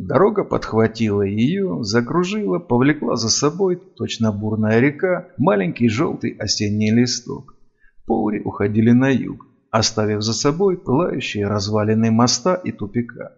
Дорога подхватила ее, закружила, повлекла за собой, точно бурная река, маленький желтый осенний листок. Поури уходили на юг, оставив за собой пылающие развалины моста и тупика.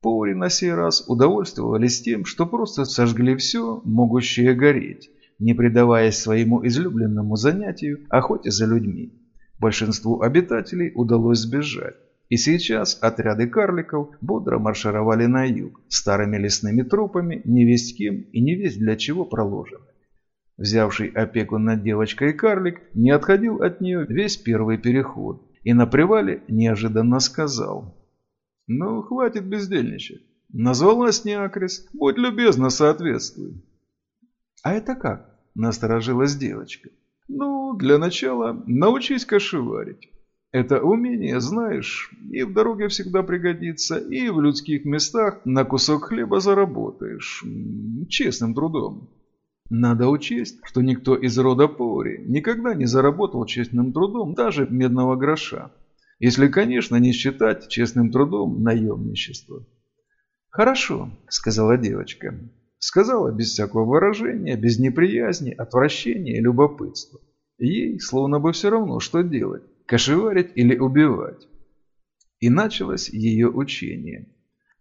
Поури на сей раз удовольствовались тем, что просто сожгли все, могущее гореть, не предаваясь своему излюбленному занятию охоте за людьми. Большинству обитателей удалось сбежать. И сейчас отряды карликов бодро маршировали на юг, старыми лесными тропами, не весть кем и не весть для чего проложены. Взявший опеку над девочкой карлик не отходил от нее весь первый переход и на привале неожиданно сказал. «Ну, хватит бездельничать. Назвалась Неакрис, будь любезна, соответствуй». «А это как?» – насторожилась девочка. «Ну, для начала научись кошеварить. Это умение, знаешь, и в дороге всегда пригодится, и в людских местах на кусок хлеба заработаешь. Честным трудом. Надо учесть, что никто из рода Пори никогда не заработал честным трудом даже медного гроша. Если, конечно, не считать честным трудом наемничество. «Хорошо», — сказала девочка. Сказала без всякого выражения, без неприязни, отвращения и любопытства. Ей словно бы все равно, что делать кошеварить или убивать. И началось ее учение.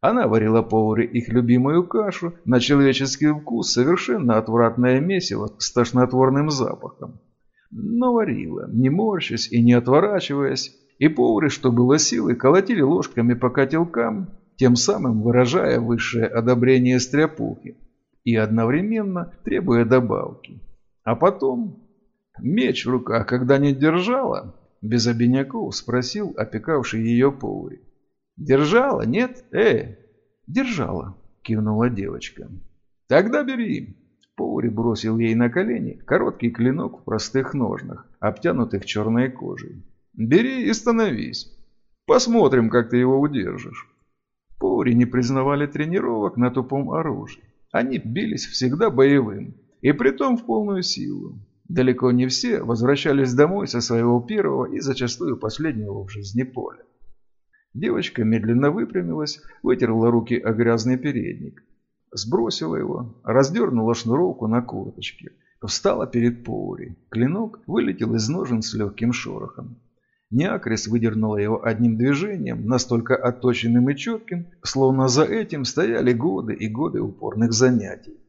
Она варила повары их любимую кашу, на человеческий вкус совершенно отвратное месиво с тошнотворным запахом. Но варила, не морщась и не отворачиваясь, и повары, что было силы, колотили ложками по котелкам, тем самым выражая высшее одобрение стряпухи и одновременно требуя добавки. А потом меч в руках, когда не держала, без обиняков спросил опекавший ее повари. «Держала, нет? Э, держала», – кивнула девочка. «Тогда бери». Повари бросил ей на колени короткий клинок в простых ножнах, обтянутых черной кожей. «Бери и становись. Посмотрим, как ты его удержишь». Повари не признавали тренировок на тупом оружии. Они бились всегда боевым, и притом в полную силу. Далеко не все возвращались домой со своего первого и зачастую последнего в жизни поля. Девочка медленно выпрямилась, вытерла руки о грязный передник. Сбросила его, раздернула шнуровку на курточке. Встала перед Поури. Клинок вылетел из ножен с легким шорохом. Неакрис выдернула его одним движением, настолько отточенным и четким, словно за этим стояли годы и годы упорных занятий.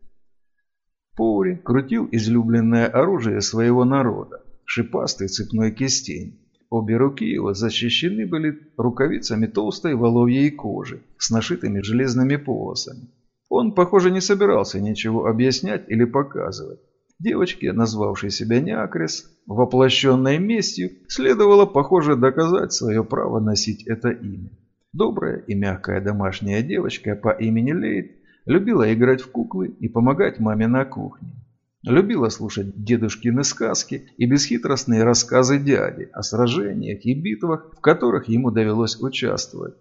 Поури крутил излюбленное оружие своего народа – шипастый цепной кистень. Обе руки его защищены были рукавицами толстой воловьей кожи с нашитыми железными полосами. Он, похоже, не собирался ничего объяснять или показывать. Девочке, назвавшей себя Неакрис, воплощенной местью, следовало, похоже, доказать свое право носить это имя. Добрая и мягкая домашняя девочка по имени Лейд Любила играть в куклы и помогать маме на кухне. Любила слушать дедушкины сказки и бесхитростные рассказы дяди о сражениях и битвах, в которых ему довелось участвовать.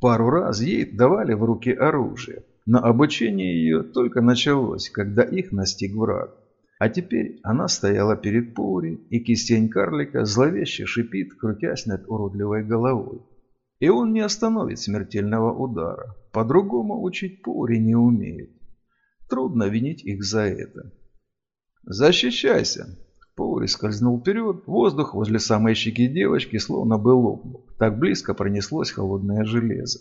Пару раз ей давали в руки оружие, но обучение ее только началось, когда их настиг враг. А теперь она стояла перед Пури, и кистень карлика зловеще шипит, крутясь над уродливой головой. И он не остановит смертельного удара. По-другому учить Пури не умеет. Трудно винить их за это. «Защищайся!» Паури скользнул вперед, воздух возле самой щеки девочки словно бы лопнул. Так близко пронеслось холодное железо.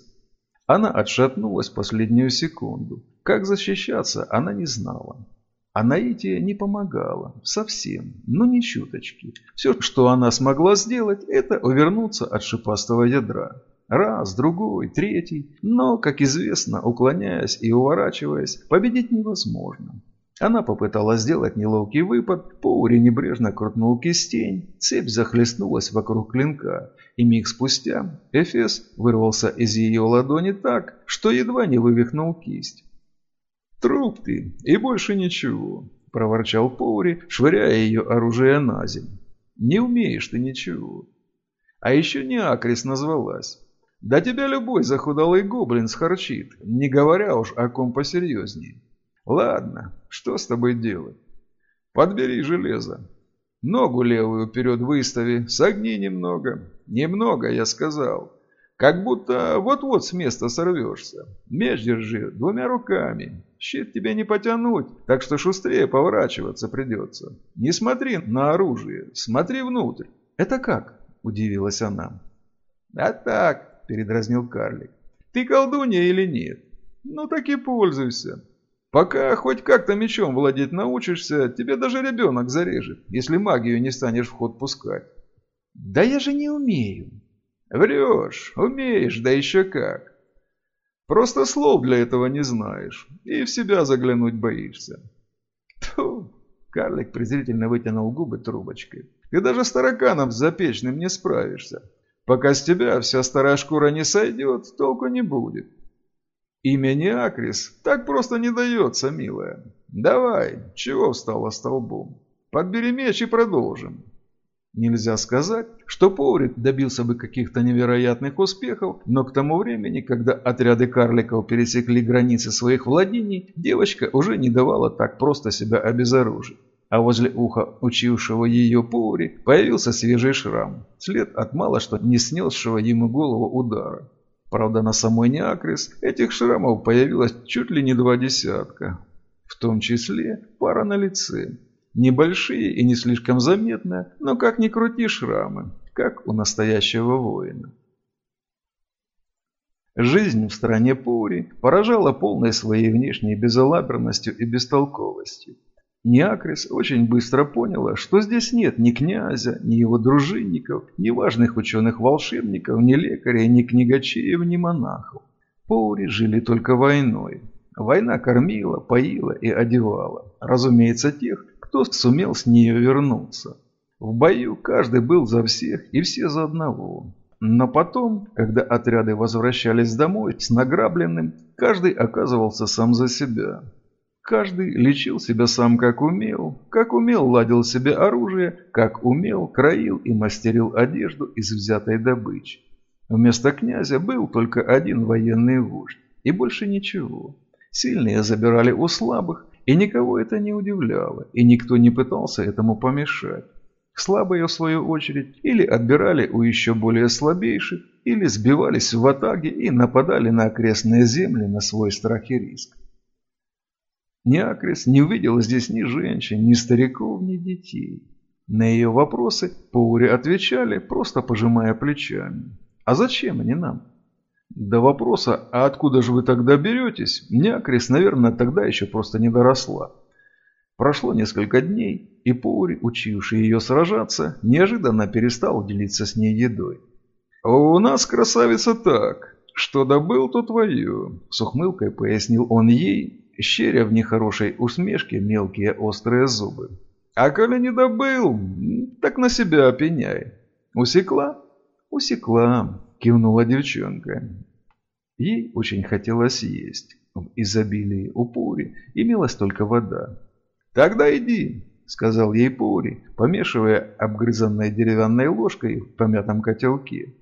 Она отшатнулась последнюю секунду. Как защищаться, она не знала. А наитие не помогало. Совсем. Но не чуточки. Все, что она смогла сделать, это увернуться от шипастого ядра. Раз, другой, третий. Но, как известно, уклоняясь и уворачиваясь, победить невозможно. Она попыталась сделать неловкий выпад, Поури небрежно крутнул кистень, цепь захлестнулась вокруг клинка, и миг спустя Эфес вырвался из ее ладони так, что едва не вывихнул кисть. «Труп ты, и больше ничего», – проворчал Поури, швыряя ее оружие на землю. «Не умеешь ты ничего». А еще не Акрис назвалась. Да тебя любой захудалый гоблин схорчит, не говоря уж о ком посерьезнее. Ладно, что с тобой делать? Подбери железо. Ногу левую вперед выстави, согни немного. Немного, я сказал. Как будто вот-вот с места сорвешься. Меч держи двумя руками. Щит тебе не потянуть, так что шустрее поворачиваться придется. Не смотри на оружие, смотри внутрь. Это как? Удивилась она. А так, передразнил карлик. Ты колдунья или нет? Ну так и пользуйся. Пока хоть как-то мечом владеть научишься, тебе даже ребенок зарежет, если магию не станешь в ход пускать. Да я же не умею. Врешь, умеешь, да еще как. Просто слов для этого не знаешь, и в себя заглянуть боишься. Тьфу, карлик презрительно вытянул губы трубочкой. Ты даже с тараканом запечным не справишься. Пока с тебя вся старая шкура не сойдет, толку не будет. Имя не Акрис так просто не дается, милая. Давай, чего встала столбом? Подбери меч и продолжим. Нельзя сказать, что Поурик добился бы каких-то невероятных успехов, но к тому времени, когда отряды карликов пересекли границы своих владений, девочка уже не давала так просто себя обезоружить. А возле уха учившего ее Поури появился свежий шрам, след от мало что не снесшего ему голову удара. Правда, на самой Неакрис этих шрамов появилось чуть ли не два десятка, в том числе пара на лице. Небольшие и не слишком заметные, но как ни крути шрамы, как у настоящего воина. Жизнь в стране Пури поражала полной своей внешней безалаберностью и бестолковостью. Неакрис очень быстро поняла, что здесь нет ни князя, ни его дружинников, ни важных ученых-волшебников, ни лекарей, ни книгачеев, ни монахов. Паури жили только войной. Война кормила, поила и одевала. Разумеется, тех, кто сумел с нее вернуться. В бою каждый был за всех и все за одного. Но потом, когда отряды возвращались домой с награбленным, каждый оказывался сам за себя. Каждый лечил себя сам как умел, как умел ладил себе оружие, как умел кроил и мастерил одежду из взятой добычи. Вместо князя был только один военный вождь, и больше ничего. Сильные забирали у слабых, и никого это не удивляло, и никто не пытался этому помешать. Слабые, в свою очередь, или отбирали у еще более слабейших, или сбивались в атаге и нападали на окрестные земли на свой страх и риск. Неакрис не увидел здесь ни женщин, ни стариков, ни детей. На ее вопросы Паури отвечали, просто пожимая плечами. «А зачем они нам?» До вопроса «А откуда же вы тогда беретесь?» Някрис, наверное, тогда еще просто не доросла. Прошло несколько дней, и Паури, учивший ее сражаться, неожиданно перестал делиться с ней едой. «У нас, красавица, так. Что добыл, то твое», — с ухмылкой пояснил он ей, щеря в нехорошей усмешке мелкие острые зубы. «А коли не добыл, так на себя опеняй. Усекла?» «Усекла», кивнула девчонка. Ей очень хотелось есть. В изобилии у Пури имелась только вода. «Тогда иди», — сказал ей Пури, помешивая обгрызанной деревянной ложкой в помятом котелке.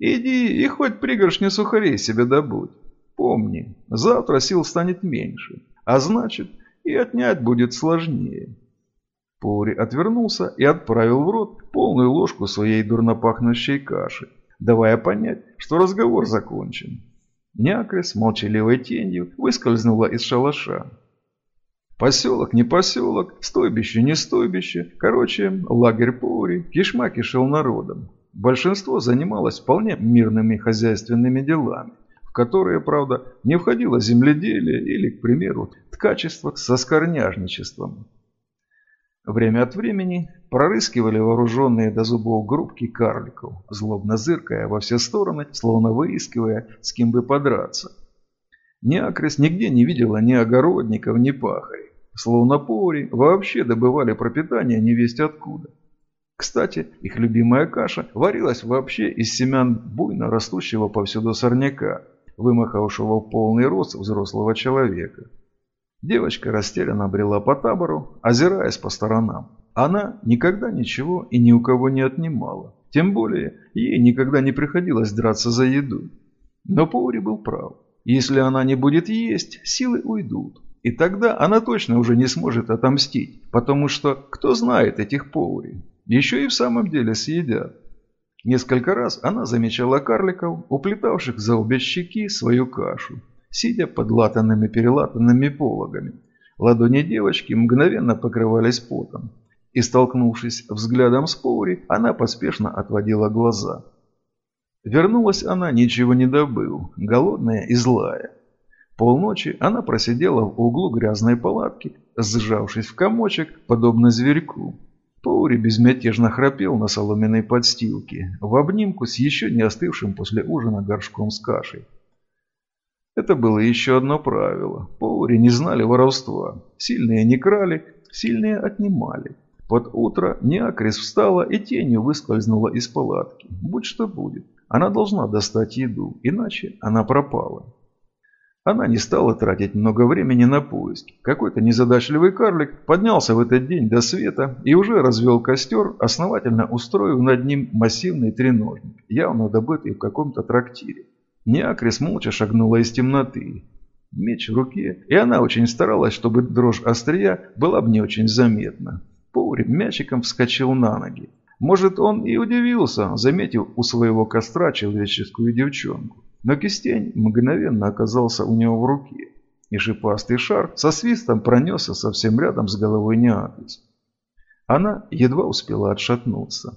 «Иди и хоть пригоршню сухарей себе добудь. Помни, завтра сил станет меньше, а значит и отнять будет сложнее». Пури отвернулся и отправил в рот полную ложку своей дурнопахнущей каши давая понять, что разговор закончен. Някря с молчаливой тенью выскользнула из шалаша. Поселок не поселок, стойбище не стойбище, короче, лагерь Пури кишма кишел народом. Большинство занималось вполне мирными хозяйственными делами, в которые, правда, не входило земледелие или, к примеру, ткачество со скорняжничеством. Время от времени прорыскивали вооруженные до зубов группки карликов, злобно зыркая во все стороны, словно выискивая, с кем бы подраться. Неакрис нигде не видела ни огородников, ни пахарей. Словно пори вообще добывали пропитание невесть откуда. Кстати, их любимая каша варилась вообще из семян буйно растущего повсюду сорняка, вымахавшего полный рост взрослого человека. Девочка растерянно брела по табору, озираясь по сторонам. Она никогда ничего и ни у кого не отнимала. Тем более, ей никогда не приходилось драться за еду. Но Паури был прав. Если она не будет есть, силы уйдут. И тогда она точно уже не сможет отомстить, потому что кто знает этих Паури? Еще и в самом деле съедят. Несколько раз она замечала карликов, уплетавших за обе щеки свою кашу, сидя под латанными-перелатанными пологами. Ладони девочки мгновенно покрывались потом. И, столкнувшись взглядом с Поури, она поспешно отводила глаза. Вернулась она, ничего не добыв, голодная и злая. Полночи она просидела в углу грязной палатки, сжавшись в комочек, подобно зверьку. Паури безмятежно храпел на соломенной подстилке, в обнимку с еще не остывшим после ужина горшком с кашей. Это было еще одно правило. Паури не знали воровства. Сильные не крали, сильные отнимали. Под утро Неакрис встала и тенью выскользнула из палатки. Будь что будет. Она должна достать еду, иначе она пропала. Она не стала тратить много времени на поиски. Какой-то незадачливый карлик поднялся в этот день до света и уже развел костер, основательно устроив над ним массивный треножник, явно добытый в каком-то трактире. Неакрис молча шагнула из темноты. Меч в руке, и она очень старалась, чтобы дрожь острия была бы не очень заметна. Поурик мячиком вскочил на ноги. Может, он и удивился, заметив у своего костра человеческую девчонку. Но кистень мгновенно оказался у него в руке, и шипастый шар со свистом пронесся совсем рядом с головой Неаклис. Она едва успела отшатнуться.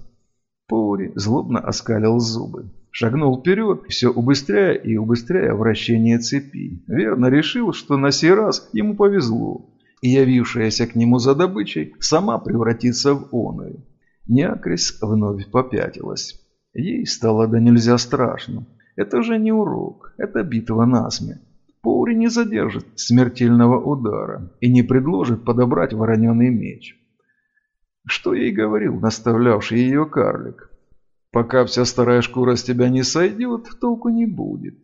Поури злобно оскалил зубы. Шагнул вперед, все убыстряя и убыстряя вращение цепи. Верно решил, что на сей раз ему повезло, и явившаяся к нему за добычей сама превратится в оную. Неакрис вновь попятилась. Ей стало да нельзя страшно. Это же не урок, это битва насмерть. Поури не задержит смертельного удара и не предложит подобрать вороненый меч. Что ей говорил наставлявший ее карлик? Пока вся старая шкура с тебя не сойдет, толку не будет.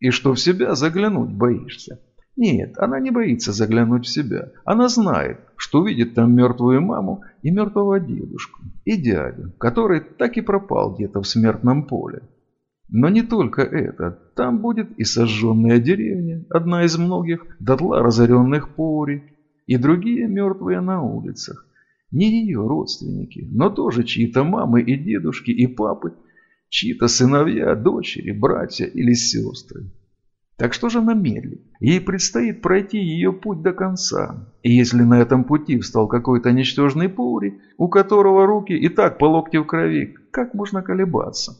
И что в себя заглянуть боишься. Нет, она не боится заглянуть в себя. Она знает, что увидит там мертвую маму и мертвого дедушку, и дядю, который так и пропал где-то в смертном поле. Но не только это. Там будет и сожженная деревня, одна из многих, дотла разоренных пори, и другие мертвые на улицах. Не ее родственники, но тоже чьи-то мамы и дедушки и папы, чьи-то сыновья, дочери, братья или сестры. Так что же она медлит? Ей предстоит пройти ее путь до конца. И если на этом пути встал какой-то ничтожный Паури, у которого руки и так по локти в крови, как можно колебаться?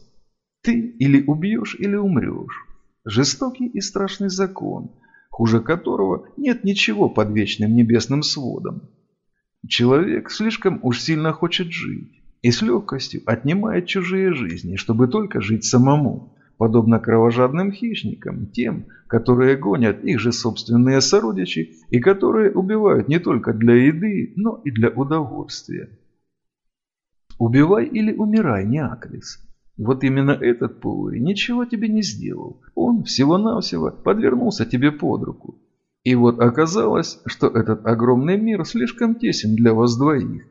Ты или убьешь, или умрешь. Жестокий и страшный закон, хуже которого нет ничего под вечным небесным сводом. Человек слишком уж сильно хочет жить и с легкостью отнимает чужие жизни, чтобы только жить самому подобно кровожадным хищникам, тем, которые гонят их же собственные сородичи и которые убивают не только для еды, но и для удовольствия. Убивай или умирай, Неаклис. Вот именно этот Паури ничего тебе не сделал. Он всего-навсего подвернулся тебе под руку. И вот оказалось, что этот огромный мир слишком тесен для вас двоих.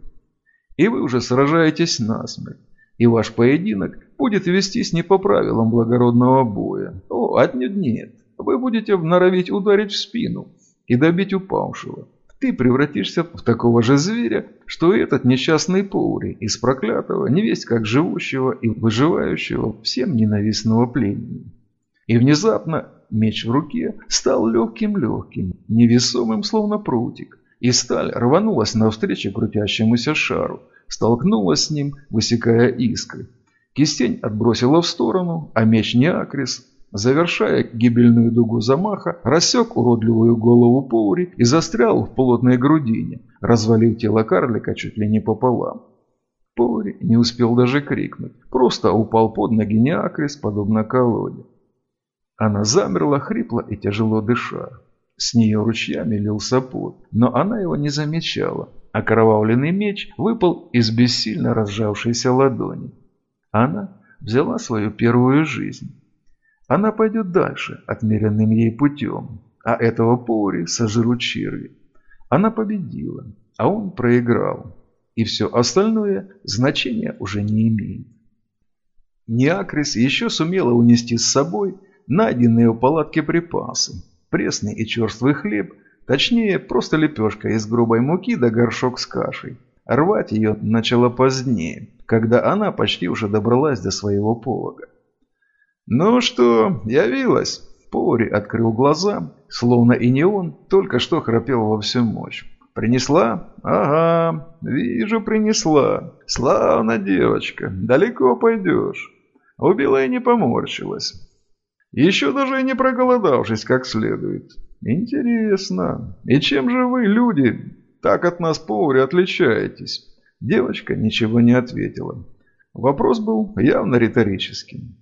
И вы уже сражаетесь насмерть и ваш поединок будет вестись не по правилам благородного боя. О, отнюдь нет. Вы будете норовить ударить в спину и добить упавшего. Ты превратишься в такого же зверя, что и этот несчастный Поури из проклятого, невесть как живущего и выживающего всем ненавистного племени. И внезапно меч в руке стал легким-легким, невесомым, словно прутик, и сталь рванулась навстречу крутящемуся шару, столкнулась с ним, высекая искры. Кистень отбросила в сторону, а меч Неакрис, завершая гибельную дугу замаха, рассек уродливую голову Поури и застрял в плотной грудине, развалив тело карлика чуть ли не пополам. Поури не успел даже крикнуть, просто упал под ноги Неакрис, подобно колоде. Она замерла, хрипло и тяжело дыша. С нее ручьями лился пот, но она его не замечала, Окровавленный меч выпал из бессильно разжавшейся ладони. Она взяла свою первую жизнь. Она пойдет дальше, отмеренным ей путем, а этого Пори сожрут черви. Она победила, а он проиграл, и все остальное значения уже не имеет. Неакрис еще сумела унести с собой найденные у палатки припасы, пресный и черствый хлеб Точнее, просто лепешка из грубой муки да горшок с кашей. Рвать ее начала позднее, когда она почти уже добралась до своего полога. «Ну что, явилась?» Повари открыл глаза, словно и не он, только что храпел во всю мощь. «Принесла? Ага, вижу, принесла. Славно, девочка, далеко пойдешь». Убила и не поморщилась. Еще даже и не проголодавшись как следует. Интересно, и чем же вы, люди, так от нас поваря отличаетесь? Девочка ничего не ответила. Вопрос был явно риторическим.